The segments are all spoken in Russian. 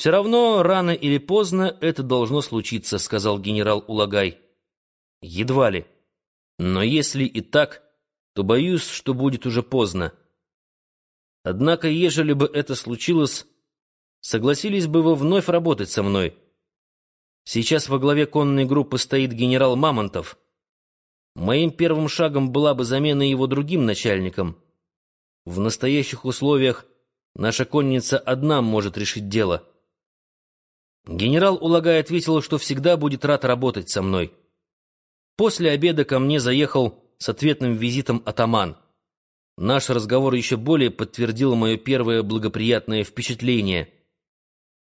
«Все равно, рано или поздно это должно случиться», — сказал генерал Улагай. «Едва ли. Но если и так, то боюсь, что будет уже поздно. Однако, ежели бы это случилось, согласились бы вы вновь работать со мной. Сейчас во главе конной группы стоит генерал Мамонтов. Моим первым шагом была бы замена его другим начальником. В настоящих условиях наша конница одна может решить дело». Генерал Улагай ответил, что всегда будет рад работать со мной. После обеда ко мне заехал с ответным визитом атаман. Наш разговор еще более подтвердил мое первое благоприятное впечатление.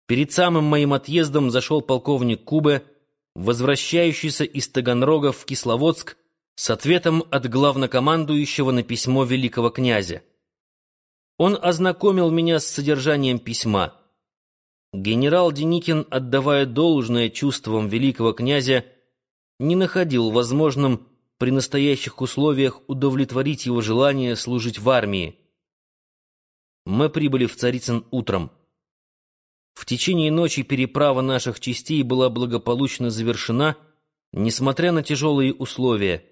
Перед самым моим отъездом зашел полковник Кубе, возвращающийся из Таганрога в Кисловодск с ответом от главнокомандующего на письмо великого князя. Он ознакомил меня с содержанием письма — Генерал Деникин, отдавая должное чувствам великого князя, не находил возможным при настоящих условиях удовлетворить его желание служить в армии. Мы прибыли в Царицын утром. В течение ночи переправа наших частей была благополучно завершена, несмотря на тяжелые условия.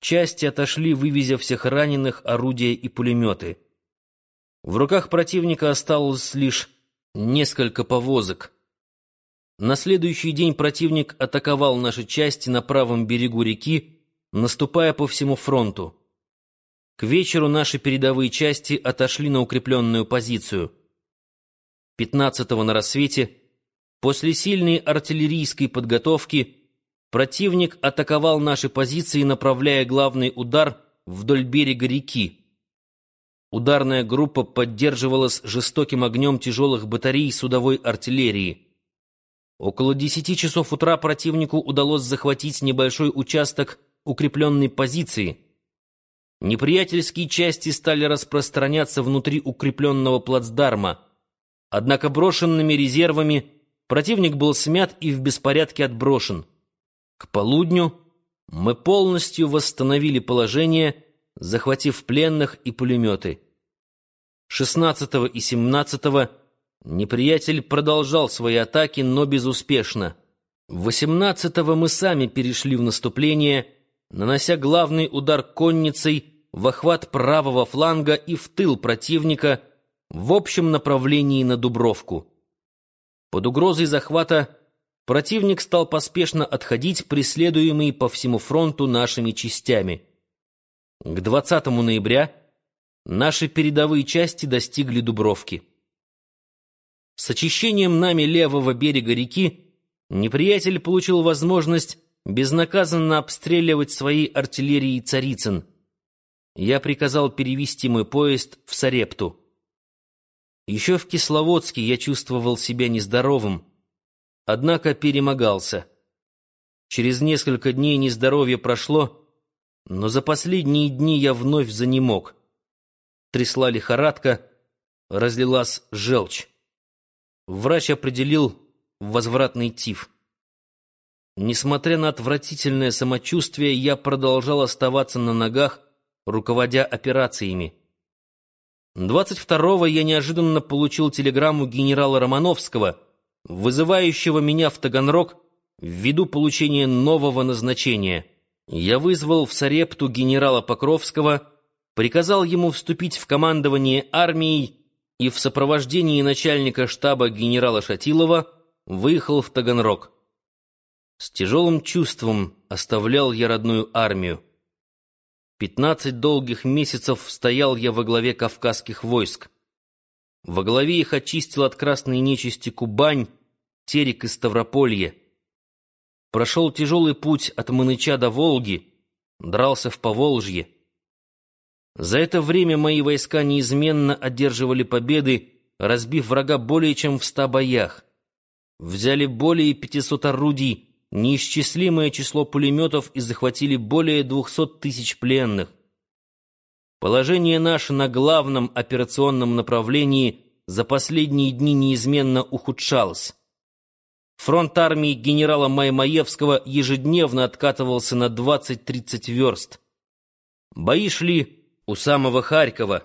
Части отошли, вывезя всех раненых, орудия и пулеметы. В руках противника осталось лишь несколько повозок. На следующий день противник атаковал наши части на правом берегу реки, наступая по всему фронту. К вечеру наши передовые части отошли на укрепленную позицию. 15-го на рассвете, после сильной артиллерийской подготовки, противник атаковал наши позиции, направляя главный удар вдоль берега реки. Ударная группа поддерживалась жестоким огнем тяжелых батарей судовой артиллерии. Около десяти часов утра противнику удалось захватить небольшой участок укрепленной позиции. Неприятельские части стали распространяться внутри укрепленного плацдарма. Однако брошенными резервами противник был смят и в беспорядке отброшен. К полудню мы полностью восстановили положение, захватив пленных и пулеметы. 16 и 17 неприятель продолжал свои атаки, но безуспешно. 18 мы сами перешли в наступление, нанося главный удар конницей в охват правого фланга и в тыл противника в общем направлении на Дубровку. Под угрозой захвата противник стал поспешно отходить, преследуемый по всему фронту нашими частями. К 20 ноября Наши передовые части достигли Дубровки. С очищением нами левого берега реки неприятель получил возможность безнаказанно обстреливать своей артиллерией Царицын. Я приказал перевести мой поезд в Сарепту. Еще в Кисловодске я чувствовал себя нездоровым, однако перемогался. Через несколько дней нездоровье прошло, но за последние дни я вновь занемог трясла лихорадка, разлилась желчь. Врач определил возвратный тиф. Несмотря на отвратительное самочувствие, я продолжал оставаться на ногах, руководя операциями. 22-го я неожиданно получил телеграмму генерала Романовского, вызывающего меня в Таганрог ввиду получения нового назначения. Я вызвал в Сарепту генерала Покровского приказал ему вступить в командование армией и в сопровождении начальника штаба генерала Шатилова выехал в Таганрог. С тяжелым чувством оставлял я родную армию. Пятнадцать долгих месяцев стоял я во главе кавказских войск. Во главе их очистил от красной нечисти Кубань, Терек и Ставрополье. Прошел тяжелый путь от Маныча до Волги, дрался в Поволжье. За это время мои войска неизменно одерживали победы, разбив врага более чем в ста боях. Взяли более 500 орудий, неисчислимое число пулеметов и захватили более 200 тысяч пленных. Положение наше на главном операционном направлении за последние дни неизменно ухудшалось. Фронт армии генерала Маймаевского ежедневно откатывался на 20-30 верст. Бои шли у самого Харькова.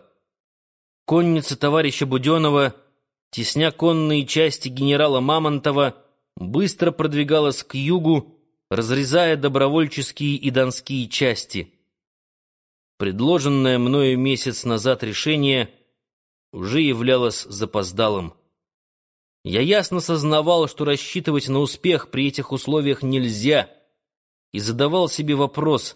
Конница товарища Буденова тесня конные части генерала Мамонтова, быстро продвигалась к югу, разрезая добровольческие и донские части. Предложенное мною месяц назад решение уже являлось запоздалым. Я ясно сознавал, что рассчитывать на успех при этих условиях нельзя, и задавал себе вопрос,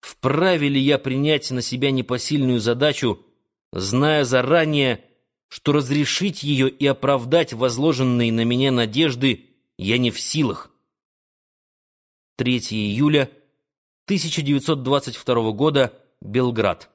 вправе ли я принять на себя непосильную задачу, зная заранее, что разрешить ее и оправдать возложенные на меня надежды я не в силах. 3 июля 1922 года, Белград.